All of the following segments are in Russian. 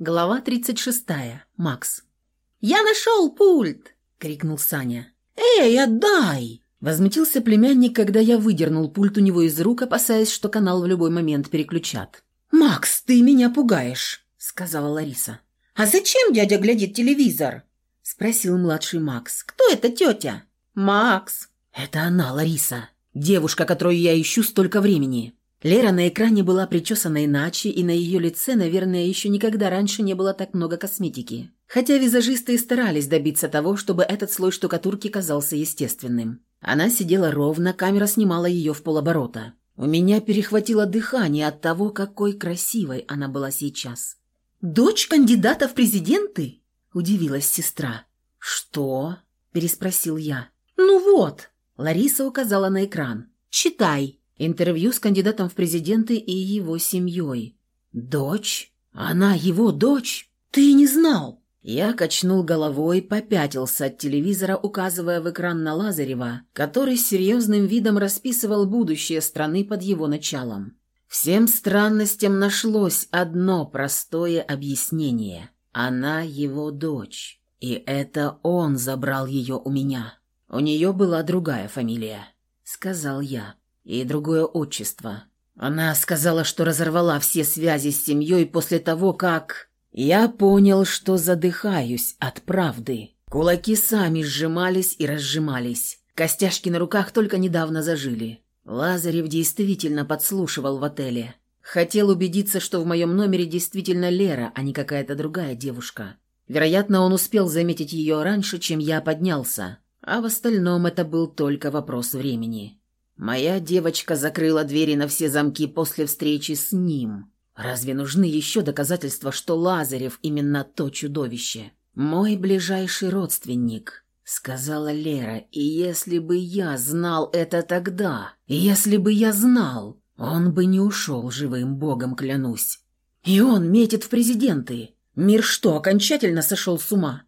Глава 36. Макс. «Я нашел пульт!» — крикнул Саня. «Эй, отдай!» Возмутился племянник, когда я выдернул пульт у него из рук, опасаясь, что канал в любой момент переключат. «Макс, ты меня пугаешь!» — сказала Лариса. «А зачем дядя глядит телевизор?» — спросил младший Макс. «Кто это тетя?» «Макс». «Это она, Лариса. Девушка, которую я ищу столько времени». Лера на экране была причесана иначе, и на ее лице, наверное, еще никогда раньше не было так много косметики. Хотя визажисты и старались добиться того, чтобы этот слой штукатурки казался естественным. Она сидела ровно, камера снимала ее в полоборота. У меня перехватило дыхание от того, какой красивой она была сейчас. «Дочь кандидата в президенты?» – удивилась сестра. «Что?» – переспросил я. «Ну вот!» – Лариса указала на экран. «Читай!» Интервью с кандидатом в президенты и его семьей. «Дочь? Она его дочь? Ты не знал?» Я качнул головой, попятился от телевизора, указывая в экран на Лазарева, который серьезным видом расписывал будущее страны под его началом. Всем странностям нашлось одно простое объяснение. Она его дочь. И это он забрал ее у меня. У нее была другая фамилия, сказал я и другое отчество. Она сказала, что разорвала все связи с семьей после того, как... Я понял, что задыхаюсь от правды. Кулаки сами сжимались и разжимались. Костяшки на руках только недавно зажили. Лазарев действительно подслушивал в отеле. Хотел убедиться, что в моем номере действительно Лера, а не какая-то другая девушка. Вероятно, он успел заметить ее раньше, чем я поднялся. А в остальном это был только вопрос времени. Моя девочка закрыла двери на все замки после встречи с ним. Разве нужны еще доказательства, что Лазарев именно то чудовище? Мой ближайший родственник, сказала Лера, и если бы я знал это тогда, если бы я знал, он бы не ушел живым, богом клянусь. И он метит в президенты. Мир что, окончательно сошел с ума?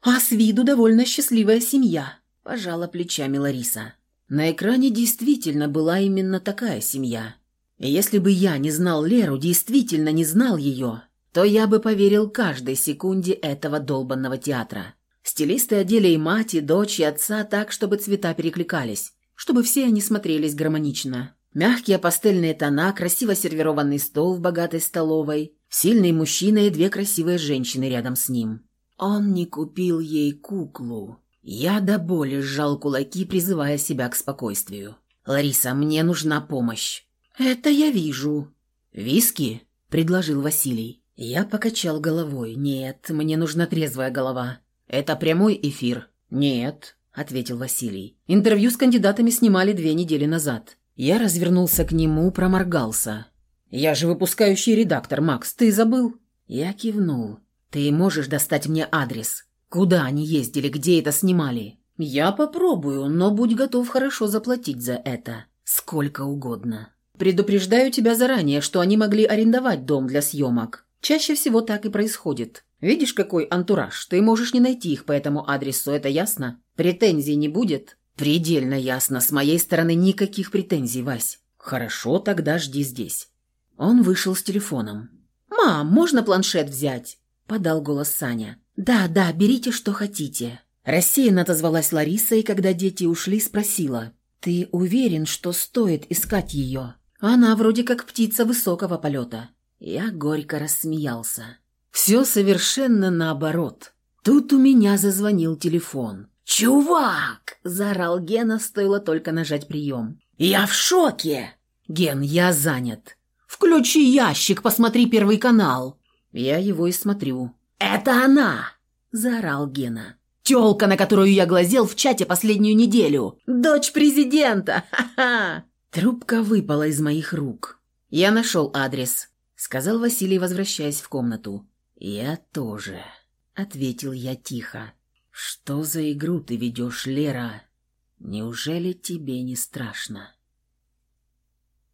А с виду довольно счастливая семья, пожала плечами Лариса. На экране действительно была именно такая семья. Если бы я не знал Леру, действительно не знал ее, то я бы поверил каждой секунде этого долбанного театра. Стилисты одели и мать, и дочь, и отца так, чтобы цвета перекликались, чтобы все они смотрелись гармонично. Мягкие пастельные тона, красиво сервированный стол в богатой столовой, сильный мужчина и две красивые женщины рядом с ним. Он не купил ей куклу. Я до боли сжал кулаки, призывая себя к спокойствию. «Лариса, мне нужна помощь». «Это я вижу». «Виски?» – предложил Василий. Я покачал головой. «Нет, мне нужна трезвая голова». «Это прямой эфир?» «Нет», – ответил Василий. «Интервью с кандидатами снимали две недели назад». Я развернулся к нему, проморгался. «Я же выпускающий редактор, Макс, ты забыл?» Я кивнул. «Ты можешь достать мне адрес?» Куда они ездили, где это снимали? Я попробую, но будь готов хорошо заплатить за это. Сколько угодно. Предупреждаю тебя заранее, что они могли арендовать дом для съемок. Чаще всего так и происходит. Видишь, какой антураж? Ты можешь не найти их по этому адресу, это ясно? Претензий не будет? Предельно ясно. С моей стороны никаких претензий, Вась. Хорошо, тогда жди здесь. Он вышел с телефоном. «Мам, можно планшет взять?» – подал голос Саня. «Да, да, берите, что хотите». Рассеянно отозвалась Лариса, и когда дети ушли, спросила. «Ты уверен, что стоит искать ее? Она вроде как птица высокого полета». Я горько рассмеялся. «Все совершенно наоборот. Тут у меня зазвонил телефон». «Чувак!» – заорал Гена, стоило только нажать прием. «Я в шоке!» «Ген, я занят». «Включи ящик, посмотри Первый канал». Я его и смотрю. «Это она!» – заорал Гена. «Тёлка, на которую я глазел в чате последнюю неделю! Дочь президента! Ха-ха!» Трубка выпала из моих рук. «Я нашел адрес», – сказал Василий, возвращаясь в комнату. «Я тоже», – ответил я тихо. «Что за игру ты ведешь, Лера? Неужели тебе не страшно?»